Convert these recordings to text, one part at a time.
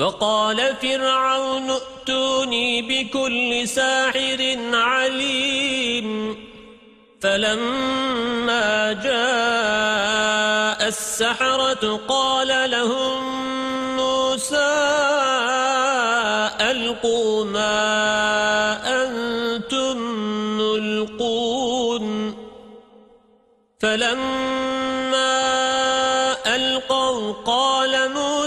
وقال فرعون ائتوني بكل ساحر عليم. فلما جاء السحرة قال لهم موسى ألقوا ما أنتم ملقون. فلما ألقوا قال موسى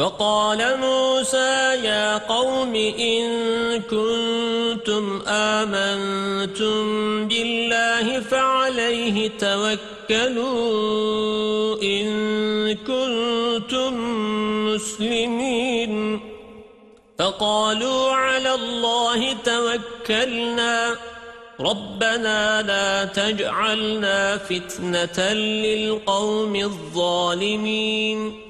وَقَالَ مُوسَى يَا قَوْمِ إِن كُنتُمْ آمَنتُم بِاللَّهِ فَعَلَيْهِ تَوَكَّلُوا إِن كُنتُم مُّسْلِمِينَ. فقالوا على الله توكلنا. ربنا لا تجعلنا فتنة للقوم الظالمين.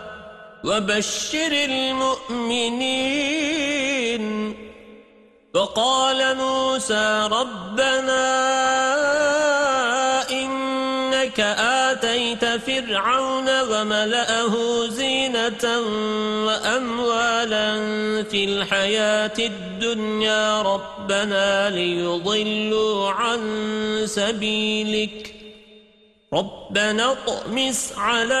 وبشر المؤمنين. وقال موسى ربنا إنك آتيت فرعون وملأه زينة وأموالا في الحياة الدنيا. ربنا ليضلوا عن سبيلك. ربنا اطمس على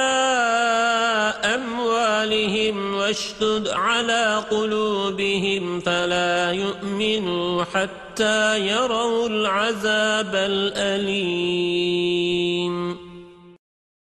أموالهم واشتد على قلوبهم فلا يؤمنوا حتى يروا العذاب الأليم.